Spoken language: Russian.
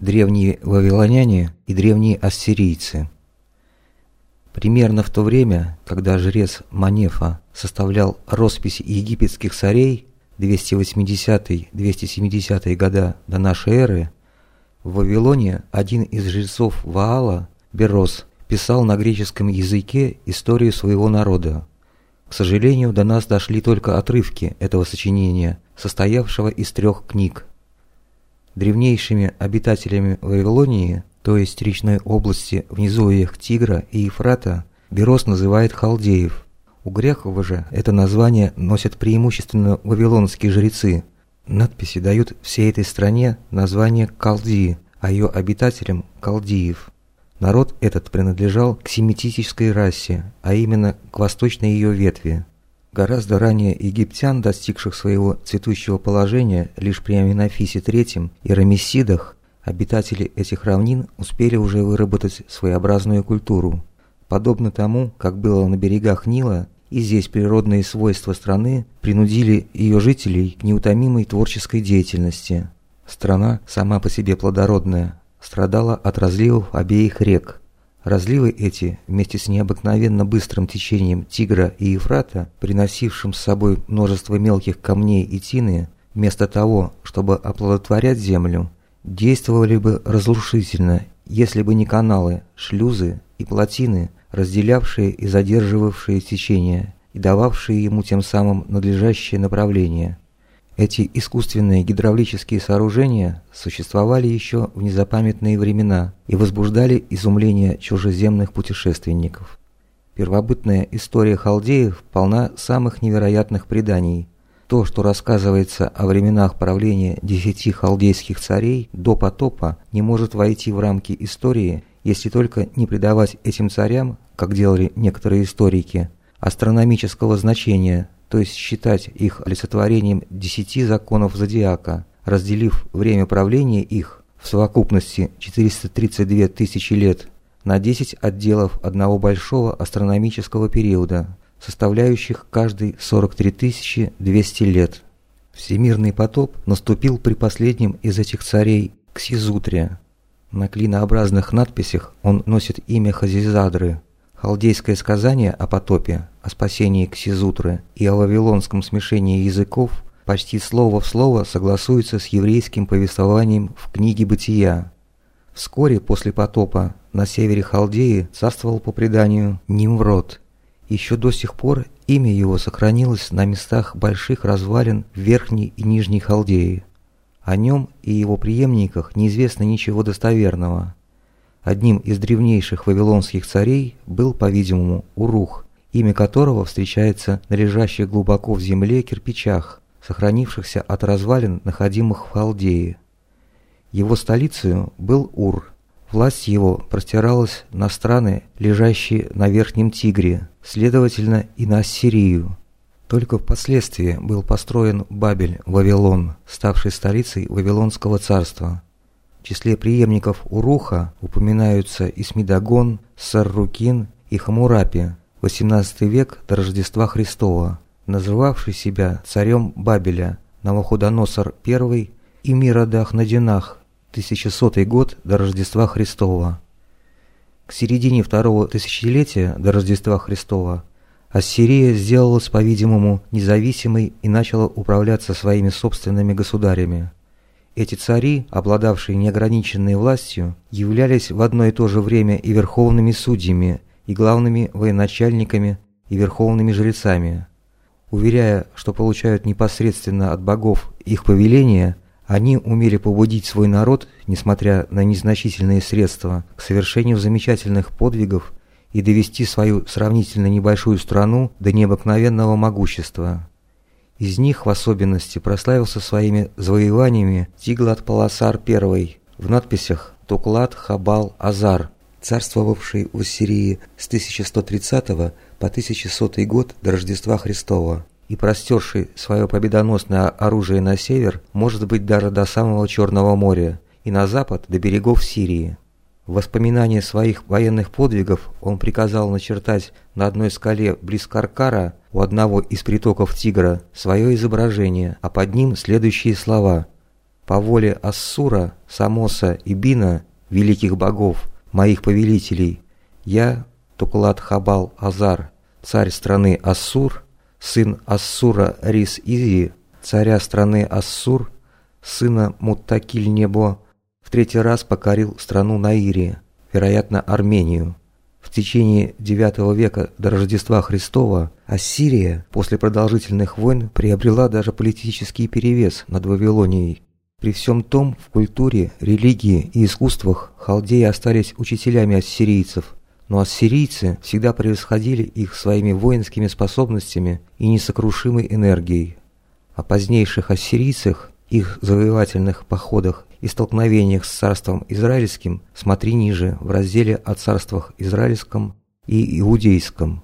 древние вавилоняне и древние ассирийцы. Примерно в то время, когда жрец Манефа составлял роспись египетских царей 280-270 года до нашей эры, в Вавилоне один из жрецов Ваала, Берос, писал на греческом языке историю своего народа. К сожалению, до нас дошли только отрывки этого сочинения, состоявшего из трех книг. Древнейшими обитателями Вавилонии, то есть речной области в низовьях Тигра и Ефрата, Берос называет халдеев. У Грехова же это название носят преимущественно вавилонские жрецы. Надписи дают всей этой стране название Калдии, а ее обитателям – Калдиев. Народ этот принадлежал к семитической расе, а именно к восточной ее ветви. Гораздо ранее египтян, достигших своего цветущего положения лишь при Аминофисе III и Рамесидах, обитатели этих равнин успели уже выработать своеобразную культуру. Подобно тому, как было на берегах Нила, и здесь природные свойства страны принудили ее жителей к неутомимой творческой деятельности. Страна, сама по себе плодородная, страдала от разливов обеих рек. Разливы эти, вместе с необыкновенно быстрым течением Тигра и Ефрата, приносившим с собой множество мелких камней и тины, вместо того, чтобы оплодотворять землю, действовали бы разрушительно, если бы не каналы, шлюзы и плотины, разделявшие и задерживавшие течение и дававшие ему тем самым надлежащее направление. Эти искусственные гидравлические сооружения существовали еще в незапамятные времена и возбуждали изумление чужеземных путешественников. Первобытная история халдеев полна самых невероятных преданий. То, что рассказывается о временах правления десяти халдейских царей до потопа, не может войти в рамки истории, если только не придавать этим царям, как делали некоторые историки, астрономического значения, то есть считать их олицетворением десяти законов зодиака, разделив время правления их в совокупности 432 тысячи лет на 10 отделов одного большого астрономического периода, составляющих каждый 43 200 лет. Всемирный потоп наступил при последнем из этих царей Ксизутре. На клинообразных надписях он носит имя Хазизадры, Халдейское сказание о потопе, о спасении Ксизутры и о вавилонском смешении языков почти слово в слово согласуется с еврейским повествованием в книге «Бытия». Вскоре после потопа на севере Халдеи царствовал по преданию Нимврод. Еще до сих пор имя его сохранилось на местах больших развалин Верхней и Нижней Халдеи. О нем и его преемниках неизвестно ничего достоверного. Одним из древнейших вавилонских царей был, по-видимому, Урух, имя которого встречается на лежащих глубоко в земле кирпичах, сохранившихся от развалин, находимых в Халдее. Его столицей был Ур. Власть его простиралась на страны, лежащие на Верхнем Тигре, следовательно и на Ассирию. Только впоследствии был построен Бабель, Вавилон, ставший столицей Вавилонского царства – в числе преемников Уруха упоминаются Исмидагон, Саррукин и Хамурапи, 18 век до Рождества Христова, называвший себя царем Бабеля, Навуходоносор I и Миродах Надинах, 1100 год до Рождества Христова. К середине второго тысячелетия до Рождества Христова Ассирия сделалась, по-видимому, независимой и начала управляться своими собственными государями. Эти цари, обладавшие неограниченной властью, являлись в одно и то же время и верховными судьями, и главными военачальниками, и верховными жрецами. Уверяя, что получают непосредственно от богов их повеления, они умели побудить свой народ, несмотря на незначительные средства, к совершению замечательных подвигов и довести свою сравнительно небольшую страну до необыкновенного могущества. Из них в особенности прославился своими завоеваниями Тиглат-Паласар I в надписях Туклат Хабал Азар, царствовавший в Ассирии с 1130 по 1100 год до Рождества Христова и простерший свое победоносное оружие на север, может быть даже до самого Черного моря и на запад до берегов Сирии. В воспоминании своих военных подвигов он приказал начертать на одной скале близ Каркара у одного из притоков Тигра свое изображение, а под ним следующие слова по воле Ассура, Самоса и Бина, великих богов, моих повелителей, я, Туклад Хабал Азар, царь страны Ассур, сын Ассура Рис Изи, царя страны Ассур, сына Муттакиль Небо, в третий раз покорил страну Наири, вероятно, Армению. В течение IX века до Рождества Христова Ассирия после продолжительных войн приобрела даже политический перевес над Вавилонией. При всем том, в культуре, религии и искусствах халдеи остались учителями ассирийцев, но ассирийцы всегда превосходили их своими воинскими способностями и несокрушимой энергией. О позднейших ассирийцах, их завоевательных походах и столкновениях с царством израильским смотри ниже в разделе о царствах израильском и иудейском.